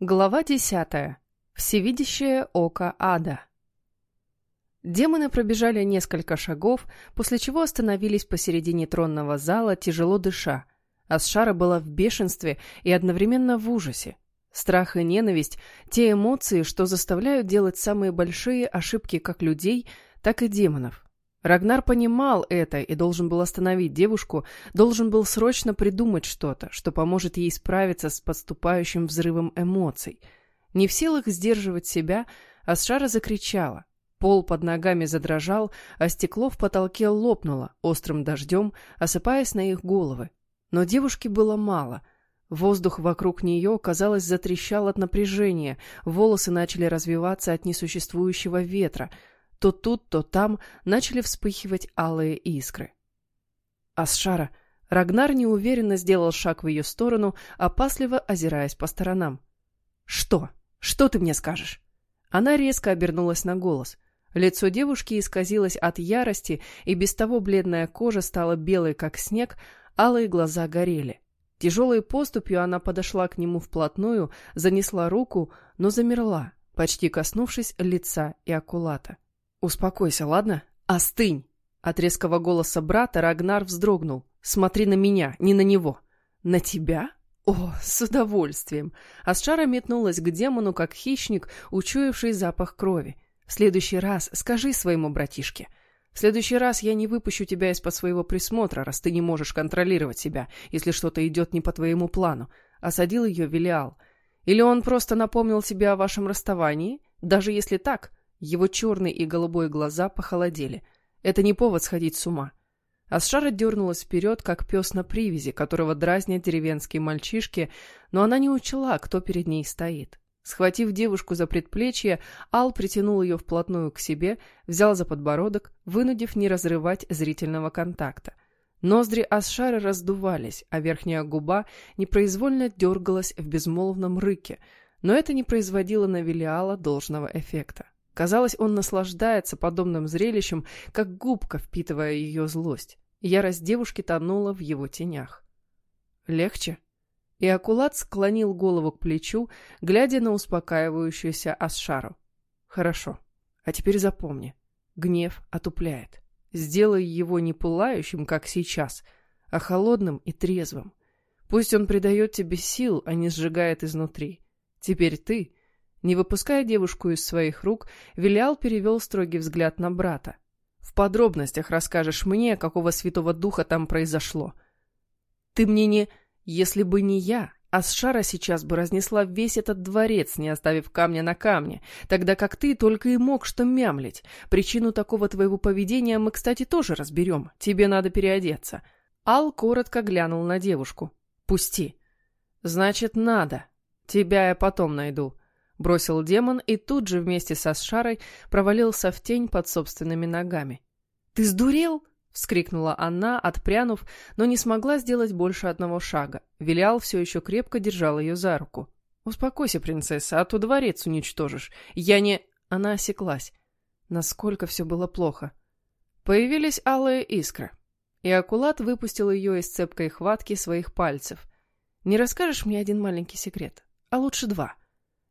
Глава десятая. Всевидящее око ада. Демоны пробежали несколько шагов, после чего остановились посередине тронного зала, тяжело дыша. Асшара была в бешенстве и одновременно в ужасе. Страх и ненависть – те эмоции, что заставляют делать самые большие ошибки как людей, так и демонов. Рагнар понимал это и должен был остановить девушку, должен был срочно придумать что-то, что поможет ей справиться с подступающим взрывом эмоций. Не в силах сдерживать себя, Асшара закричала. Пол под ногами задрожал, а стекло в потолке лопнуло острым дождем, осыпаясь на их головы. Но девушке было мало. Воздух вокруг нее, казалось, затрещал от напряжения, волосы начали развиваться от несуществующего ветра — то тут, то там начали вспыхивать алые искры. Асшара. Рагнар неуверенно сделал шаг в ее сторону, опасливо озираясь по сторонам. «Что? Что ты мне скажешь?» Она резко обернулась на голос. Лицо девушки исказилось от ярости, и без того бледная кожа стала белой, как снег, алые глаза горели. Тяжелой поступью она подошла к нему вплотную, занесла руку, но замерла, почти коснувшись лица и акулата. «Успокойся, ладно? Остынь!» От резкого голоса брата Рагнар вздрогнул. «Смотри на меня, не на него!» «На тебя?» «О, с удовольствием!» Асшара метнулась к демону, как хищник, учуявший запах крови. «В следующий раз скажи своему братишке. В следующий раз я не выпущу тебя из-под своего присмотра, раз ты не можешь контролировать себя, если что-то идет не по твоему плану», — осадил ее Велиал. «Или он просто напомнил тебе о вашем расставании? Даже если так, его черные и голубые глаза похолодели. Это не повод сходить с ума. Асшара дернулась вперед, как пес на привязи, которого дразнят деревенские мальчишки, но она не учла, кто перед ней стоит. Схватив девушку за предплечье, Ал притянул ее вплотную к себе, взял за подбородок, вынудив не разрывать зрительного контакта. Ноздри Асшары раздувались, а верхняя губа непроизвольно дергалась в безмолвном рыке, но это не производило на Велиала должного эффекта. Казалось, он наслаждается подобным зрелищем, как губка, впитывая ее злость. Ярость девушки тонула в его тенях. «Легче?» И Акулат склонил голову к плечу, глядя на успокаивающуюся Асшару. «Хорошо. А теперь запомни. Гнев отупляет. Сделай его не пылающим, как сейчас, а холодным и трезвым. Пусть он придает тебе сил, а не сжигает изнутри. Теперь ты не выпуская девушку из своих рук, Вилиал перевел строгий взгляд на брата. «В подробностях расскажешь мне, какого святого духа там произошло. Ты мне не... Если бы не я, Асшара сейчас бы разнесла весь этот дворец, не оставив камня на камне, тогда как ты только и мог что мямлить. Причину такого твоего поведения мы, кстати, тоже разберем. Тебе надо переодеться». Ал коротко глянул на девушку. «Пусти». «Значит, надо. Тебя я потом найду». Бросил демон и тут же вместе со Сшарой провалился в тень под собственными ногами. «Ты сдурел?» — вскрикнула она, отпрянув, но не смогла сделать больше одного шага. Вилиал все еще крепко держал ее за руку. «Успокойся, принцесса, а то дворец уничтожишь. Я не...» Она осеклась. Насколько все было плохо. Появились алые искры. И Акулат выпустил ее из цепкой хватки своих пальцев. «Не расскажешь мне один маленький секрет? А лучше два?»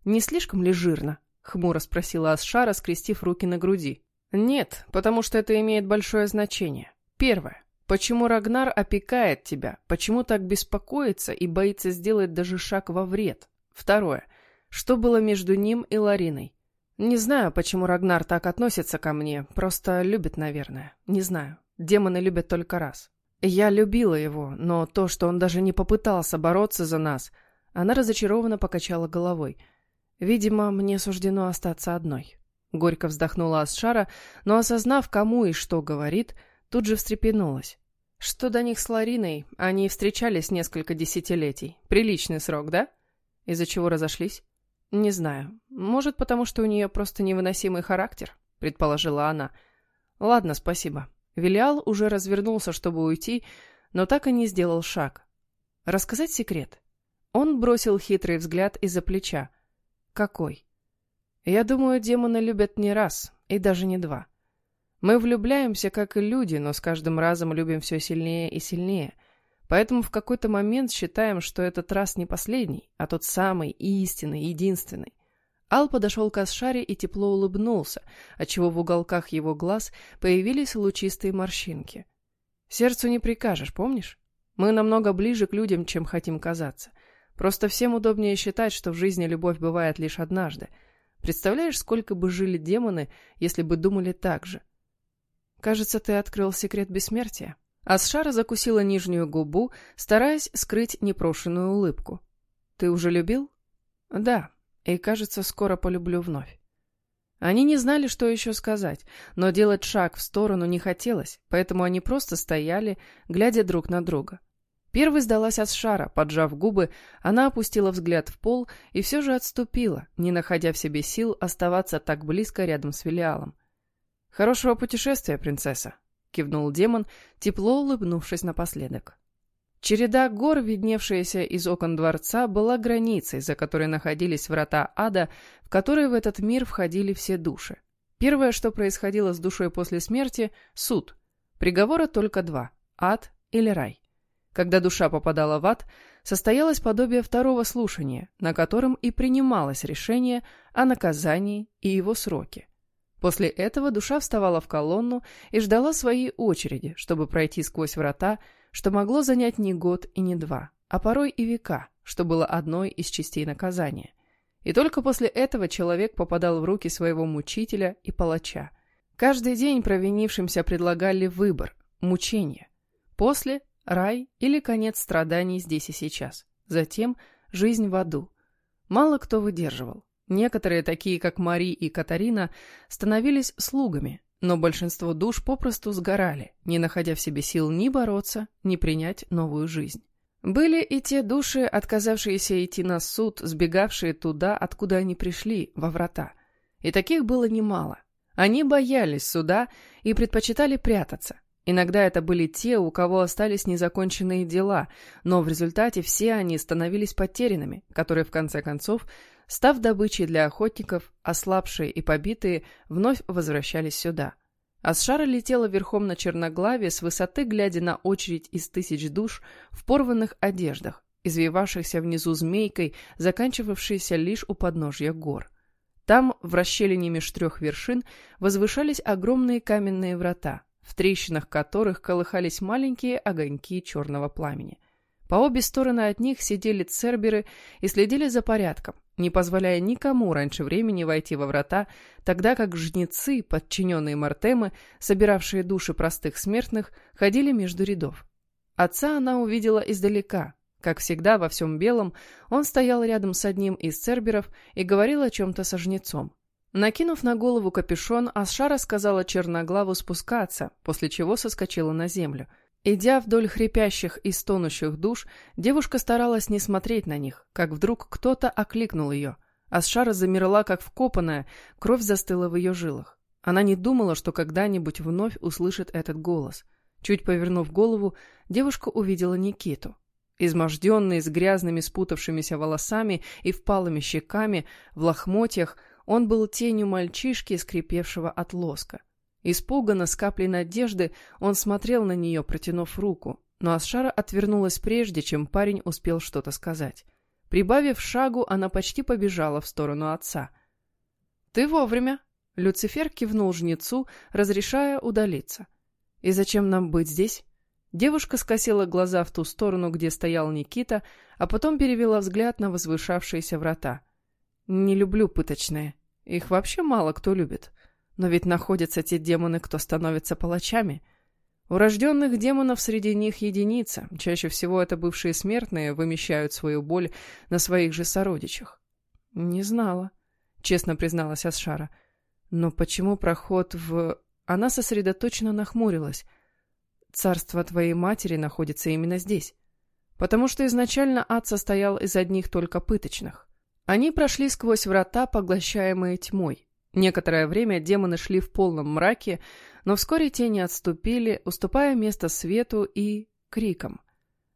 «Не слишком ли жирно?» — хмуро спросила Асшара, скрестив руки на груди. «Нет, потому что это имеет большое значение. Первое. Почему Рагнар опекает тебя? Почему так беспокоится и боится сделать даже шаг во вред? Второе. Что было между ним и Лариной? Не знаю, почему Рагнар так относится ко мне, просто любит, наверное. Не знаю. Демоны любят только раз. Я любила его, но то, что он даже не попытался бороться за нас... Она разочарованно покачала головой — Видимо, мне суждено остаться одной. Горько вздохнула Асшара, но, осознав, кому и что говорит, тут же встрепенулась. Что до них с Лариной, они встречались несколько десятилетий. Приличный срок, да? Из-за чего разошлись? Не знаю. Может, потому что у нее просто невыносимый характер, предположила она. Ладно, спасибо. Вилиал уже развернулся, чтобы уйти, но так и не сделал шаг. Рассказать секрет? Он бросил хитрый взгляд из-за плеча. Какой? Я думаю, демоны любят не раз, и даже не два. Мы влюбляемся, как и люди, но с каждым разом любим все сильнее и сильнее. Поэтому в какой-то момент считаем, что этот раз не последний, а тот самый, истинный, единственный. Ал подошел к Асшаре и тепло улыбнулся, отчего в уголках его глаз появились лучистые морщинки. «Сердцу не прикажешь, помнишь? Мы намного ближе к людям, чем хотим казаться. Просто всем удобнее считать, что в жизни любовь бывает лишь однажды. Представляешь, сколько бы жили демоны, если бы думали так же? Кажется, ты открыл секрет бессмертия». Асшара закусила нижнюю губу, стараясь скрыть непрошенную улыбку. «Ты уже любил?» «Да», и, кажется, скоро полюблю вновь. Они не знали, что еще сказать, но делать шаг в сторону не хотелось, поэтому они просто стояли, глядя друг на друга. Первой сдалась Асшара, поджав губы, она опустила взгляд в пол и все же отступила, не находя в себе сил оставаться так близко рядом с Велиалом. «Хорошего путешествия, принцесса!» — кивнул демон, тепло улыбнувшись напоследок. Череда гор, видневшаяся из окон дворца, была границей, за которой находились врата ада, в которые в этот мир входили все души. Первое, что происходило с душой после смерти – суд. Приговора только два – ад или рай. Когда душа попадала в ад, состоялось подобие второго слушания, на котором и принималось решение о наказании и его сроке. После этого душа вставала в колонну и ждала своей очереди, чтобы пройти сквозь врата, что могло занять не год и не два, а порой и века, что было одной из частей наказания. И только после этого человек попадал в руки своего мучителя и палача. Каждый день провинившимся предлагали выбор – мучение. После – рай или конец страданий здесь и сейчас. Затем – жизнь в аду. Мало кто выдерживал. Некоторые, такие как Мари и Катарина, становились слугами, но большинство душ попросту сгорали, не находя в себе сил ни бороться, ни принять новую жизнь. Были и те души, отказавшиеся идти на суд, сбегавшие туда, откуда они пришли, во врата. И таких было немало. Они боялись суда и предпочитали прятаться. Иногда это были те, у кого остались незаконченные дела, но в результате все они становились потерянными, которые в конце концов Став добычей для охотников, ослабшие и побитые вновь возвращались сюда. Асшара летела верхом на черноглаве с высоты, глядя на очередь из тысяч душ в порванных одеждах, извивавшихся внизу змейкой, заканчивавшейся лишь у подножья гор. Там, в расщелине меж трех вершин, возвышались огромные каменные врата, в трещинах которых колыхались маленькие огоньки черного пламени. По обе стороны от них сидели церберы и следили за порядком, не позволяя никому раньше времени войти во врата, тогда как жнецы, подчиненные Мартемы, собиравшие души простых смертных, ходили между рядов. Отца она увидела издалека. Как всегда, во всем белом, он стоял рядом с одним из церберов и говорил о чем-то со жнецом. Накинув на голову капюшон, Асшара сказала Черноглаву спускаться, после чего соскочила на землю — Идя вдоль хрипящих и стонущих душ, девушка старалась не смотреть на них, как вдруг кто-то окликнул ее. Асшара замерла, как вкопанная, кровь застыла в ее жилах. Она не думала, что когда-нибудь вновь услышит этот голос. Чуть повернув голову, девушка увидела Никиту. Изможденный, с грязными спутавшимися волосами и впалыми щеками, в лохмотьях, он был тенью мальчишки, скрипевшего от лоска. Испуганно, с каплей надежды, он смотрел на нее, протянув руку, но Асшара отвернулась прежде, чем парень успел что-то сказать. Прибавив шагу, она почти побежала в сторону отца. «Ты вовремя!» — Люцифер кивнул жнецу, разрешая удалиться. «И зачем нам быть здесь?» Девушка скосила глаза в ту сторону, где стоял Никита, а потом перевела взгляд на возвышавшиеся врата. «Не люблю пыточные. Их вообще мало кто любит. Но ведь находятся те демоны, кто становится палачами. У рожденных демонов среди них единица. Чаще всего это бывшие смертные вымещают свою боль на своих же сородичах. «Не знала», — честно призналась Асшара. «Но почему проход в...» Она сосредоточенно нахмурилась. «Царство твоей матери находится именно здесь. Потому что изначально ад состоял из одних только пыточных. Они прошли сквозь врата, поглощаемые тьмой. Некоторое время демоны шли в полном мраке, но вскоре тени отступили, уступая место свету и крикам.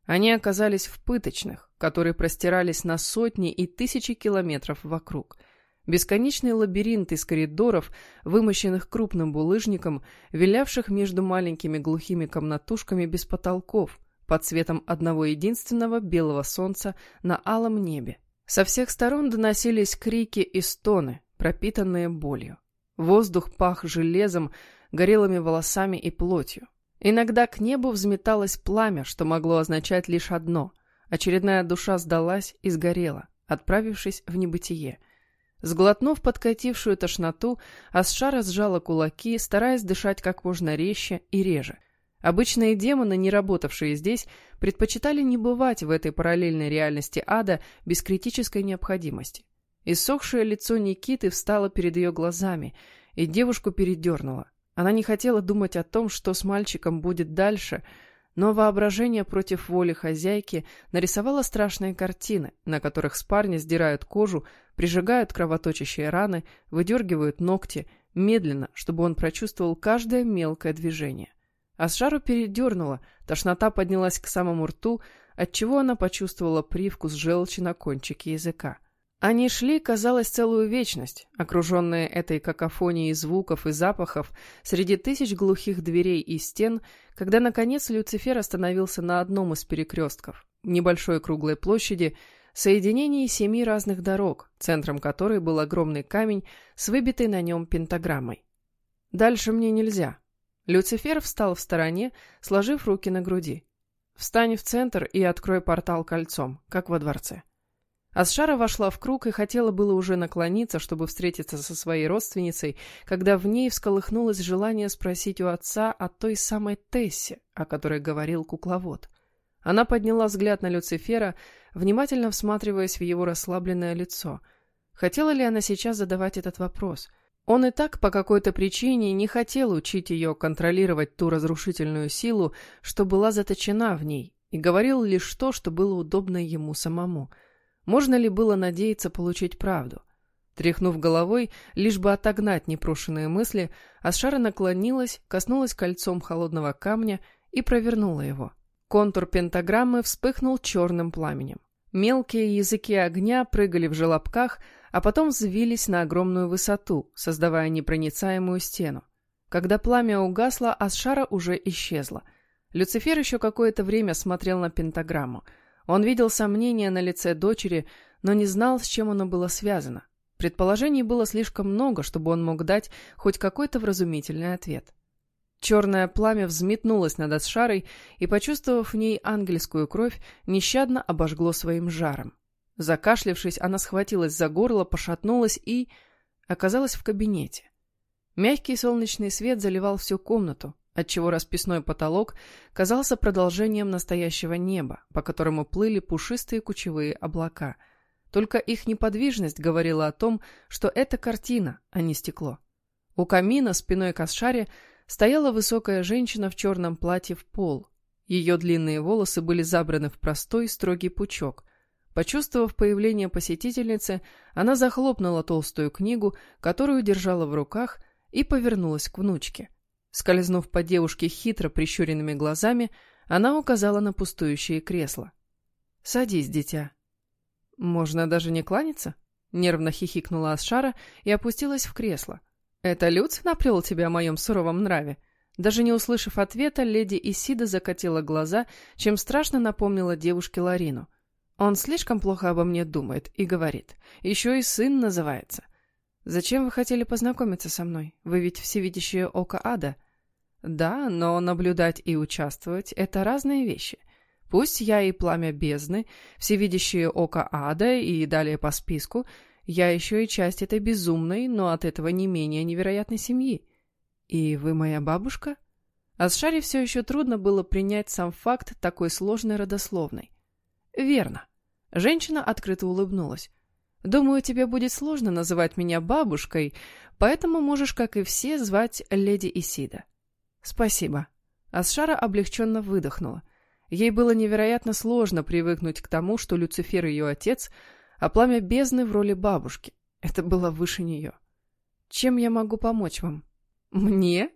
Они оказались в пыточных, которые простирались на сотни и тысячи километров вокруг. Бесконечный лабиринт из коридоров, вымощенных крупным булыжником, вилявших между маленькими глухими комнатушками без потолков, под светом одного единственного белого солнца на алом небе. Со всех сторон доносились крики и стоны, пропитанные болью. Воздух пах железом, горелыми волосами и плотью. Иногда к небу взметалось пламя, что могло означать лишь одно — очередная душа сдалась и сгорела, отправившись в небытие. Сглотнув подкатившую тошноту, Асшара сжала кулаки, стараясь дышать как можно резче и реже. Обычные демоны, не работавшие здесь, предпочитали не бывать в этой параллельной реальности ада без критической необходимости. Иссохшее лицо Никиты встало перед ее глазами, и девушку передернуло. Она не хотела думать о том, что с мальчиком будет дальше, но воображение против воли хозяйки нарисовало страшные картины, на которых с парня сдирают кожу, прижигают кровоточащие раны, выдергивают ногти, медленно, чтобы он прочувствовал каждое мелкое движение. Асшару передернуло, тошнота поднялась к самому рту, отчего она почувствовала привкус желчи на кончике языка. Они шли, казалось, целую вечность, окруженные этой какофонией звуков и запахов среди тысяч глухих дверей и стен, когда, наконец, Люцифер остановился на одном из перекрестков, небольшой круглой площади, соединении семи разных дорог, центром которой был огромный камень с выбитой на нем пентаграммой. «Дальше мне нельзя». Люцифер встал в стороне, сложив руки на груди. «Встань в центр и открой портал кольцом, как во дворце». Асшара вошла в круг и хотела было уже наклониться, чтобы встретиться со своей родственницей, когда в ней всколыхнулось желание спросить у отца о той самой Тессе, о которой говорил кукловод. Она подняла взгляд на Люцифера, внимательно всматриваясь в его расслабленное лицо. Хотела ли она сейчас задавать этот вопрос? Он и так по какой-то причине не хотел учить ее контролировать ту разрушительную силу, что была заточена в ней, и говорил лишь то, что было удобно ему самому — можно ли было надеяться получить правду? Тряхнув головой, лишь бы отогнать непрошенные мысли, Асшара наклонилась, коснулась кольцом холодного камня и провернула его. Контур пентаграммы вспыхнул черным пламенем. Мелкие языки огня прыгали в желобках, а потом взвились на огромную высоту, создавая непроницаемую стену. Когда пламя угасло, Асшара уже исчезла. Люцифер еще какое-то время смотрел на пентаграмму — он видел сомнение на лице дочери, но не знал, с чем оно было связано. Предположений было слишком много, чтобы он мог дать хоть какой-то вразумительный ответ. Черное пламя взметнулось над Асшарой и, почувствовав в ней ангельскую кровь, нещадно обожгло своим жаром. Закашлявшись, она схватилась за горло, пошатнулась и... оказалась в кабинете. Мягкий солнечный свет заливал всю комнату, отчего расписной потолок казался продолжением настоящего неба, по которому плыли пушистые кучевые облака. Только их неподвижность говорила о том, что это картина, а не стекло. У камина спиной к Асшаре стояла высокая женщина в черном платье в пол. Ее длинные волосы были забраны в простой строгий пучок. Почувствовав появление посетительницы, она захлопнула толстую книгу, которую держала в руках, и повернулась к внучке. Скользнув по девушке хитро прищуренными глазами, она указала на пустующее кресло. «Садись, дитя». «Можно даже не кланяться?» — нервно хихикнула Асшара и опустилась в кресло. «Это Люц наплел тебя о моем суровом нраве?» Даже не услышав ответа, леди Исида закатила глаза, чем страшно напомнила девушке Ларину. «Он слишком плохо обо мне думает и говорит. Еще и сын называется. «Зачем вы хотели познакомиться со мной? Вы ведь всевидящее око ада». «Да, но наблюдать и участвовать — это разные вещи. Пусть я и пламя бездны, всевидящее око ада и далее по списку, я еще и часть этой безумной, но от этого не менее невероятной семьи. И вы моя бабушка?» Асшаре все еще трудно было принять сам факт такой сложной родословной. «Верно». Женщина открыто улыбнулась. Думаю, тебе будет сложно называть меня бабушкой, поэтому можешь, как и все, звать леди Исида. Спасибо. Асшара облегченно выдохнула. Ей было невероятно сложно привыкнуть к тому, что Люцифер ее отец, а пламя бездны в роли бабушки. Это было выше нее. Чем я могу помочь вам? Мне?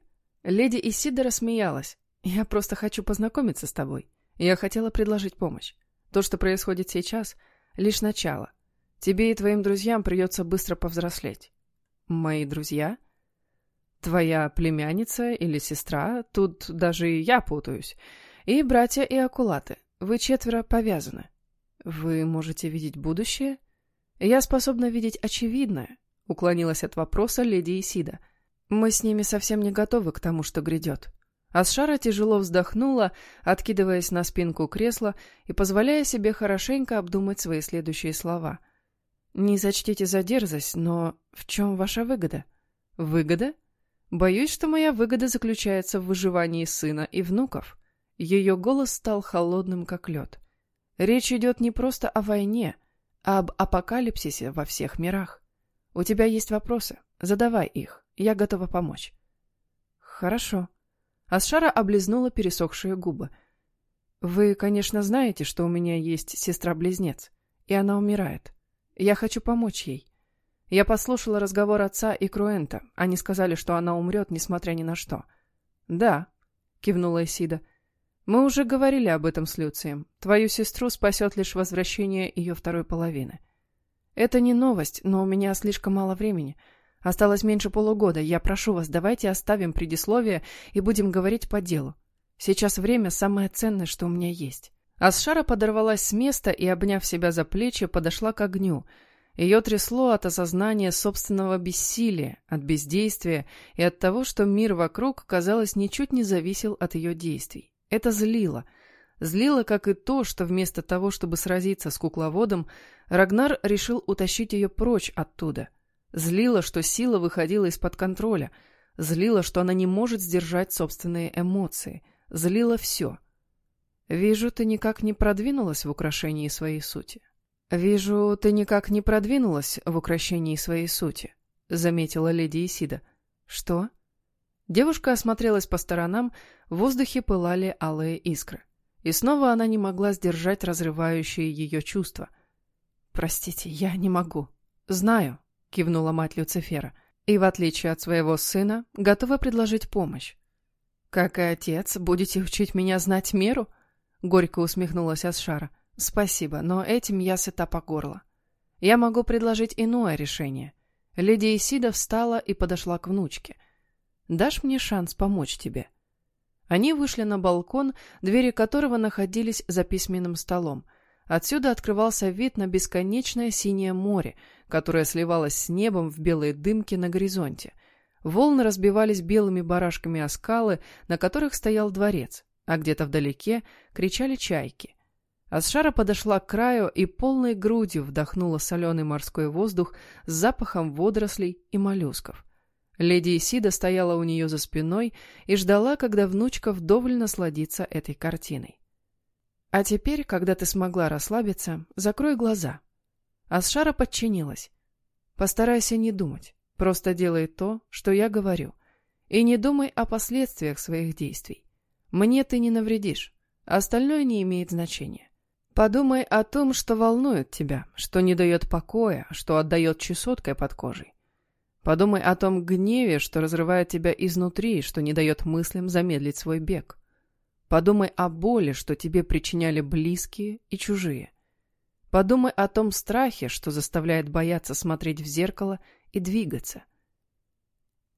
Леди Исида рассмеялась. Я просто хочу познакомиться с тобой. Я хотела предложить помощь. То, что происходит сейчас, лишь начало — Тебе и твоим друзьям придется быстро повзрослеть. Мои друзья? Твоя племянница или сестра? Тут даже я путаюсь. И братья и акулаты. Вы четверо повязаны. Вы можете видеть будущее? Я способна видеть очевидное, уклонилась от вопроса леди Исида. Мы с ними совсем не готовы к тому, что грядет. Асшара тяжело вздохнула, откидываясь на спинку кресла и позволяя себе хорошенько обдумать свои следующие слова. «Не зачтите за дерзость, но в чем ваша выгода?» «Выгода? Боюсь, что моя выгода заключается в выживании сына и внуков». Ее голос стал холодным, как лед. «Речь идет не просто о войне, а об апокалипсисе во всех мирах. У тебя есть вопросы? Задавай их. Я готова помочь». «Хорошо», Асшара облизнула пересохшие губы. «Вы, конечно, знаете, что у меня есть сестра-близнец, и она умирает. Я хочу помочь ей. Я послушала разговор отца и Круэнта. Они сказали, что она умрет, несмотря ни на что». «Да», — кивнула Исида. «Мы уже говорили об этом с Люцием. Твою сестру спасет лишь возвращение ее второй половины». «Это не новость, но у меня слишком мало времени. Осталось меньше полугода. Я прошу вас, давайте оставим предисловие и будем говорить по делу. Сейчас время самое ценное, что у меня есть. Асшара подорвалась с места и, обняв себя за плечи, подошла к огню. Ее трясло от осознания собственного бессилия, от бездействия и от того, что мир вокруг, казалось, ничуть не зависел от ее действий. Это злило. Злило, как и то, что вместо того, чтобы сразиться с кукловодом, Рагнар решил утащить ее прочь оттуда — Злило, что сила выходила из-под контроля. Злило, что она не может сдержать собственные эмоции. Злило все. «Вижу, ты никак не продвинулась в украшении своей сути». «Вижу, ты никак не продвинулась в украшении своей сути», — заметила леди Исида. «Что?» Девушка осмотрелась по сторонам, в воздухе пылали алые искры. И снова она не могла сдержать разрывающие ее чувства. «Простите, я не могу. Знаю, кивнула мать Люцифера, и, в отличие от своего сына, готова предложить помощь. «Как и отец, будете учить меня знать меру?» — горько усмехнулась Асшара. «Спасибо, но этим я сыта по горло. Я могу предложить иное решение». Леди Исида встала и подошла к внучке. «Дашь мне шанс помочь тебе?» Они вышли на балкон, двери которого находились за письменным столом. Отсюда открывался вид на бесконечное синее море, которое сливалось с небом в белые дымки на горизонте. Волны разбивались белыми барашками о скалы, на которых стоял дворец, а где-то вдалеке кричали чайки. Асшара подошла к краю и полной грудью вдохнула соленый морской воздух с запахом водорослей и моллюсков. Леди Исида стояла у нее за спиной и ждала, когда внучка вдоволь насладится этой картиной. А теперь, когда ты смогла расслабиться, закрой глаза. Асшара подчинилась. Постарайся не думать. Просто делай то, что я говорю. И не думай о последствиях своих действий. Мне ты не навредишь. Остальное не имеет значения. Подумай о том, что волнует тебя, что не дает покоя, что отдает чесоткой под кожей. Подумай о том гневе, что разрывает тебя изнутри, что не дает мыслям замедлить свой бег. Подумай о боли, что тебе причиняли близкие и чужие. Подумай о том страхе, что заставляет бояться смотреть в зеркало и двигаться.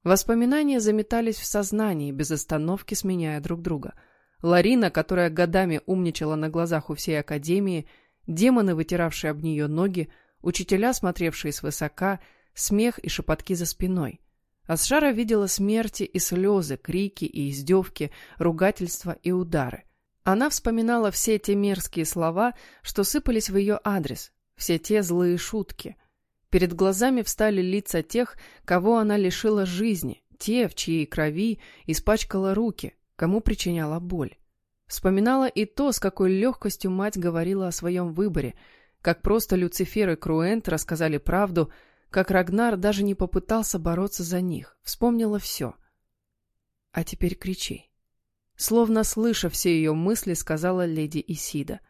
Воспоминания заметались в сознании, без остановки сменяя друг друга. Ларина, которая годами умничала на глазах у всей академии, демоны, вытиравшие об нее ноги, учителя, смотревшие свысока, смех и шепотки за спиной. Асшара видела смерти и слезы, крики и издевки, ругательства и удары. Она вспоминала все те мерзкие слова, что сыпались в ее адрес, все те злые шутки. Перед глазами встали лица тех, кого она лишила жизни, те, в чьей крови испачкала руки, кому причиняла боль. Вспоминала и то, с какой легкостью мать говорила о своем выборе, как просто Люцифер и Круэнт рассказали правду — как Рагнар даже не попытался бороться за них, вспомнила все. А теперь кричи. Словно слыша все ее мысли, сказала леди Исида.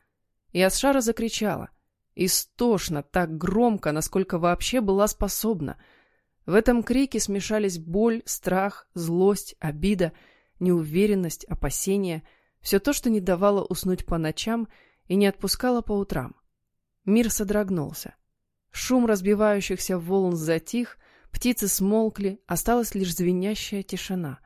И Асшара закричала. Истошно, так громко, насколько вообще была способна. В этом крике смешались боль, страх, злость, обида, неуверенность, опасения, все то, что не давало уснуть по ночам и не отпускало по утрам. Мир содрогнулся. Шум разбивающихся волн затих, птицы смолкли, осталась лишь звенящая тишина.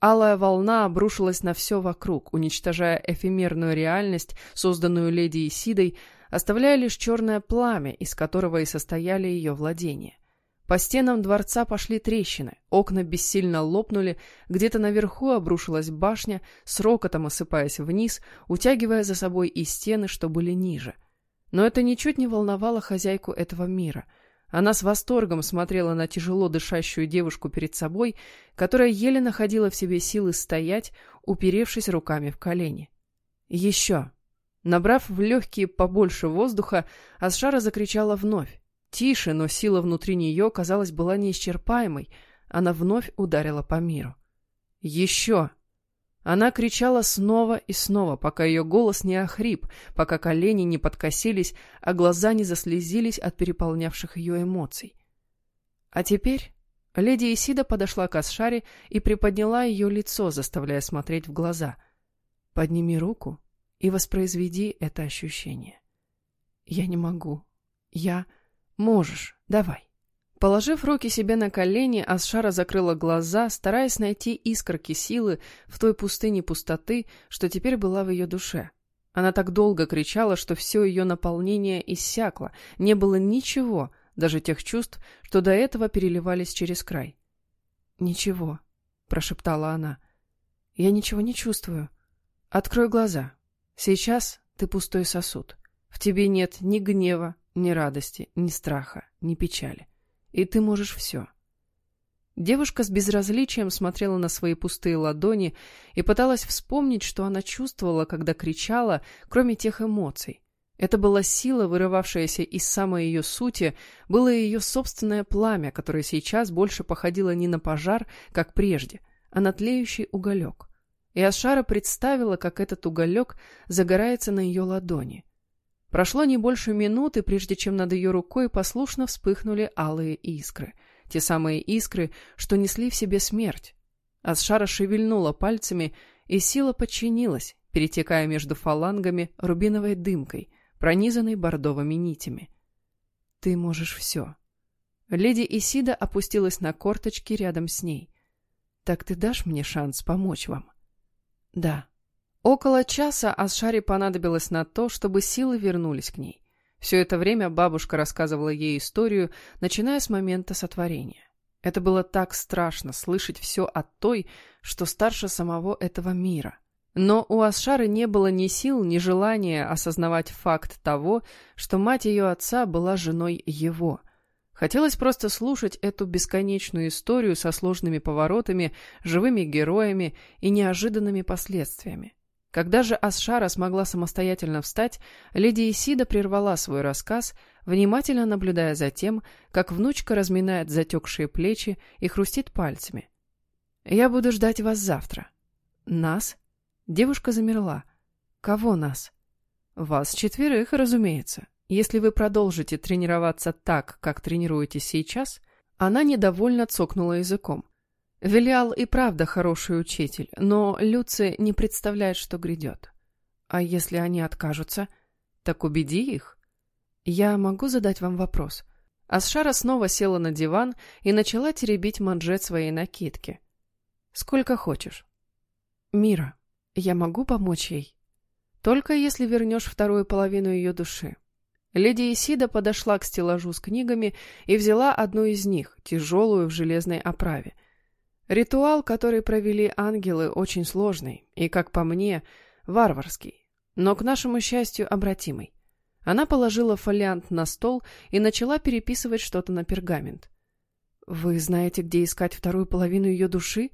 Алая волна обрушилась на все вокруг, уничтожая эфемерную реальность, созданную леди Исидой, оставляя лишь черное пламя, из которого и состояли ее владения. По стенам дворца пошли трещины, окна бессильно лопнули, где-то наверху обрушилась башня, с рокотом осыпаясь вниз, утягивая за собой и стены, что были ниже. Но это ничуть не волновало хозяйку этого мира. Она с восторгом смотрела на тяжело дышащую девушку перед собой, которая еле находила в себе силы стоять, уперевшись руками в колени. «Еще!» Набрав в легкие побольше воздуха, Асшара закричала вновь. Тише, но сила внутри нее, казалось, была неисчерпаемой. Она вновь ударила по миру. «Еще!» Она кричала снова и снова, пока ее голос не охрип, пока колени не подкосились, а глаза не заслезились от переполнявших ее эмоций. А теперь леди Исида подошла к Асшаре и приподняла ее лицо, заставляя смотреть в глаза. «Подними руку и воспроизведи это ощущение». «Я не могу. Я...» «Можешь, давай». Положив руки себе на колени, Асшара закрыла глаза, стараясь найти искорки силы в той пустыне пустоты, что теперь была в ее душе. Она так долго кричала, что все ее наполнение иссякло, не было ничего, даже тех чувств, что до этого переливались через край. «Ничего», — прошептала она. «Я ничего не чувствую. Открой глаза. Сейчас ты пустой сосуд. В тебе нет ни гнева, ни радости, ни страха, ни печали. И ты можешь все. Девушка с безразличием смотрела на свои пустые ладони и пыталась вспомнить, что она чувствовала, когда кричала, кроме тех эмоций. Это была сила, вырывавшаяся из самой ее сути, было ее собственное пламя, которое сейчас больше походило не на пожар, как прежде, а на тлеющий уголек. И Ашара представила, как этот уголек загорается на ее ладони. Прошло не больше минуты, прежде чем над ее рукой послушно вспыхнули алые искры. Те самые искры, что несли в себе смерть. Асшара шевельнула пальцами, и сила подчинилась, перетекая между фалангами рубиновой дымкой, пронизанной бордовыми нитями. «Ты можешь все». Леди Исида опустилась на корточки рядом с ней. «Так ты дашь мне шанс помочь вам?» «Да», Около часа Асшаре понадобилось на то, чтобы силы вернулись к ней. Все это время бабушка рассказывала ей историю, начиная с момента сотворения. Это было так страшно слышать все от той, что старше самого этого мира. Но у Асшары не было ни сил, ни желания осознавать факт того, что мать ее отца была женой его. Хотелось просто слушать эту бесконечную историю со сложными поворотами, живыми героями и неожиданными последствиями. Когда же Асшара смогла самостоятельно встать, леди Исида прервала свой рассказ, внимательно наблюдая за тем, как внучка разминает затекшие плечи и хрустит пальцами. «Я буду ждать вас завтра». «Нас?» Девушка замерла. «Кого нас?» «Вас четверых, разумеется. Если вы продолжите тренироваться так, как тренируетесь сейчас...» Она недовольно цокнула языком. Велиал и правда хороший учитель, но Люци не представляет, что грядет. А если они откажутся, так убеди их. Я могу задать вам вопрос. Асшара снова села на диван и начала теребить манжет своей накидки. Сколько хочешь. Мира, я могу помочь ей? Только если вернешь вторую половину ее души. Леди Исида подошла к стеллажу с книгами и взяла одну из них, тяжелую в железной оправе — Ритуал, который провели ангелы, очень сложный и, как по мне, варварский, но, к нашему счастью, обратимый. Она положила фолиант на стол и начала переписывать что-то на пергамент. «Вы знаете, где искать вторую половину ее души?»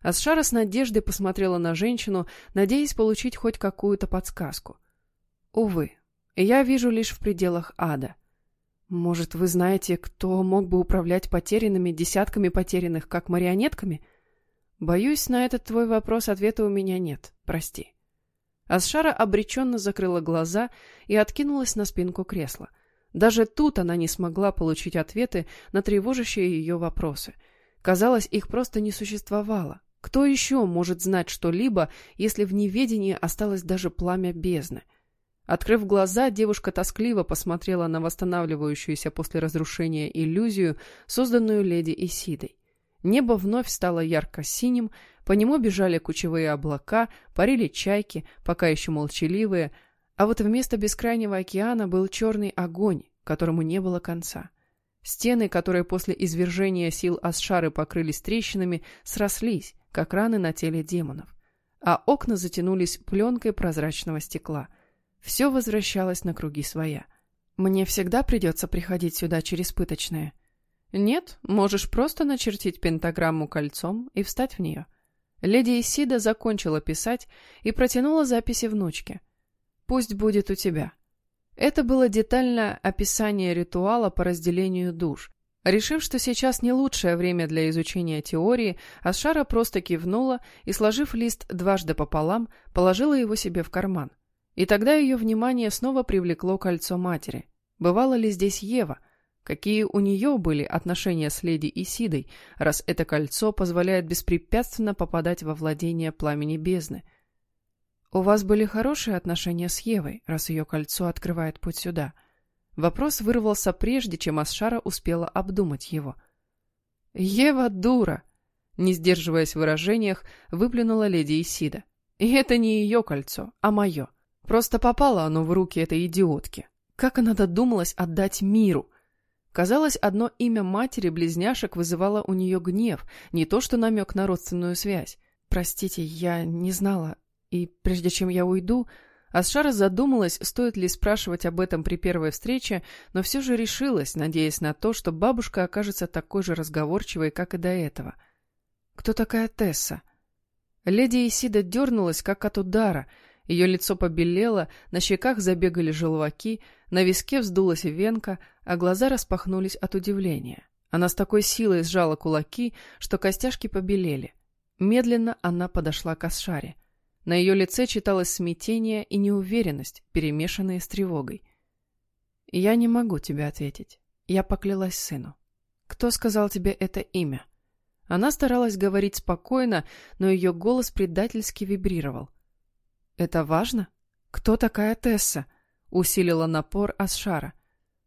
Асшара с надеждой посмотрела на женщину, надеясь получить хоть какую-то подсказку. «Увы, я вижу лишь в пределах ада. Может, вы знаете, кто мог бы управлять потерянными, десятками потерянных, как марионетками? Боюсь, на этот твой вопрос ответа у меня нет. Прости. Асшара обреченно закрыла глаза и откинулась на спинку кресла. Даже тут она не смогла получить ответы на тревожащие ее вопросы. Казалось, их просто не существовало. Кто еще может знать что-либо, если в неведении осталось даже пламя бездны? — Открыв глаза, девушка тоскливо посмотрела на восстанавливающуюся после разрушения иллюзию, созданную леди Исидой. Небо вновь стало ярко-синим, По нему бежали кучевые облака, парили чайки, пока еще молчаливые, а вот вместо бескрайнего океана был черный огонь, которому не было конца. Стены, которые после извержения сил Асшары покрылись трещинами, срослись, как раны на теле демонов, а окна затянулись пленкой прозрачного стекла. Все возвращалось на круги своя. «Мне всегда придется приходить сюда через пыточное?» «Нет, можешь просто начертить пентаграмму кольцом и встать в нее». Леди Исида закончила писать и протянула записи внучке. «Пусть будет у тебя». Это было детальное описание ритуала по разделению душ. Решив, что сейчас не лучшее время для изучения теории, Асшара просто кивнула и, сложив лист дважды пополам, положила его себе в карман. И тогда ее внимание снова привлекло кольцо матери. Бывала ли здесь Ева? Какие у нее были отношения с леди Исидой, раз это кольцо позволяет беспрепятственно попадать во владение пламени бездны? «У вас были хорошие отношения с Евой, раз ее кольцо открывает путь сюда?» Вопрос вырвался прежде, чем Асшара успела обдумать его. «Ева дура!» Не сдерживаясь в выражениях, выплюнула леди Исида. «И это не ее кольцо, а мое. Просто попало оно в руки этой идиотки. Как она додумалась отдать миру?» Казалось, одно имя матери-близняшек вызывало у нее гнев, не то что намек на родственную связь. «Простите, я не знала. И прежде чем я уйду, Асшара задумалась, стоит ли спрашивать об этом при первой встрече, но все же решилась, надеясь на то, что бабушка окажется такой же разговорчивой, как и до этого. «Кто такая Тесса?» Леди Исида дернулась, как от удара. Ее лицо побелело, на щеках забегали желваки, на виске вздулась венка, а глаза распахнулись от удивления. Она с такой силой сжала кулаки, что костяшки побелели. Медленно она подошла к Асшаре. На ее лице читалось смятение и неуверенность, перемешанные с тревогой. «Я не могу тебе ответить. Я поклялась сыну. Кто сказал тебе это имя?» Она старалась говорить спокойно, но ее голос предательски вибрировал. «Это важно? Кто такая Тесса?» — усилила напор Асшара.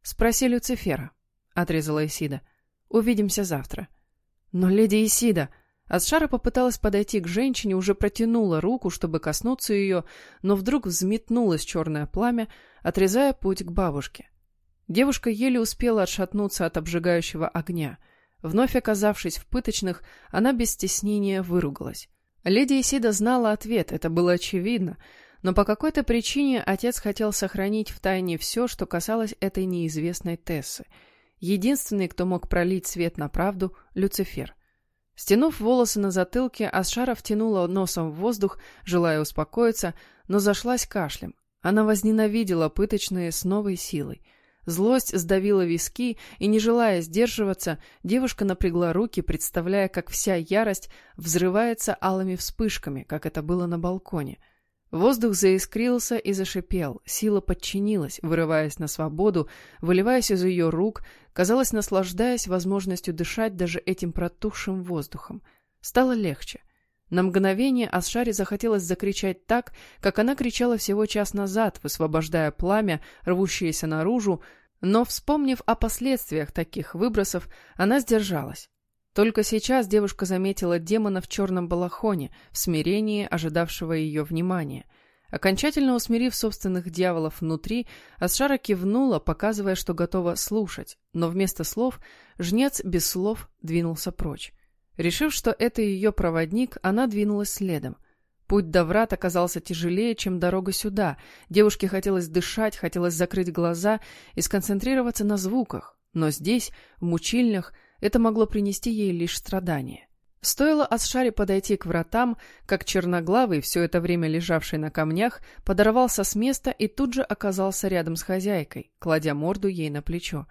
«Спроси Люцифера», — отрезала Исида. «Увидимся завтра». «Но леди Исида...» Асшара попыталась подойти к женщине, уже протянула руку, чтобы коснуться ее, но вдруг взметнулось черное пламя, отрезая путь к бабушке. Девушка еле успела отшатнуться от обжигающего огня. Вновь оказавшись в пыточных, она без стеснения выругалась. Леди Исида знала ответ, это было очевидно, но по какой-то причине отец хотел сохранить в тайне все, что касалось этой неизвестной Тессы. Единственный, кто мог пролить свет на правду — Люцифер. Стянув волосы на затылке, Асшара втянула носом в воздух, желая успокоиться, но зашлась кашлем. Она возненавидела пыточные с новой силой. Злость сдавила виски, и, не желая сдерживаться, девушка напрягла руки, представляя, как вся ярость взрывается алыми вспышками, как это было на балконе — Воздух заискрился и зашипел, сила подчинилась, вырываясь на свободу, выливаясь из ее рук, казалось, наслаждаясь возможностью дышать даже этим протухшим воздухом. Стало легче. На мгновение Асшаре захотелось закричать так, как она кричала всего час назад, высвобождая пламя, рвущееся наружу, но, вспомнив о последствиях таких выбросов, она сдержалась. Только сейчас девушка заметила демона в черном балахоне, в смирении ожидавшего ее внимания. Окончательно усмирив собственных дьяволов внутри, Асшара кивнула, показывая, что готова слушать, но вместо слов жнец без слов двинулся прочь. Решив, что это ее проводник, она двинулась следом. Путь до врат оказался тяжелее, чем дорога сюда. Девушке хотелось дышать, хотелось закрыть глаза и сконцентрироваться на звуках. Но здесь, в мучильнях, это могло принести ей лишь страдания. Стоило Асшаре подойти к вратам, как черноглавый, все это время лежавший на камнях, подорвался с места и тут же оказался рядом с хозяйкой, кладя морду ей на плечо.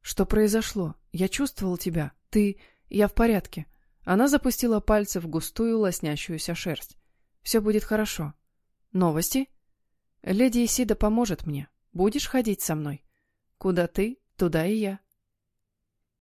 «Что произошло? Я чувствовал тебя. Ты... Я в порядке». Она запустила пальцы в густую лоснящуюся шерсть. «Все будет хорошо. Новости?» «Леди Исида поможет мне. Будешь ходить со мной?» «Куда ты, туда и я».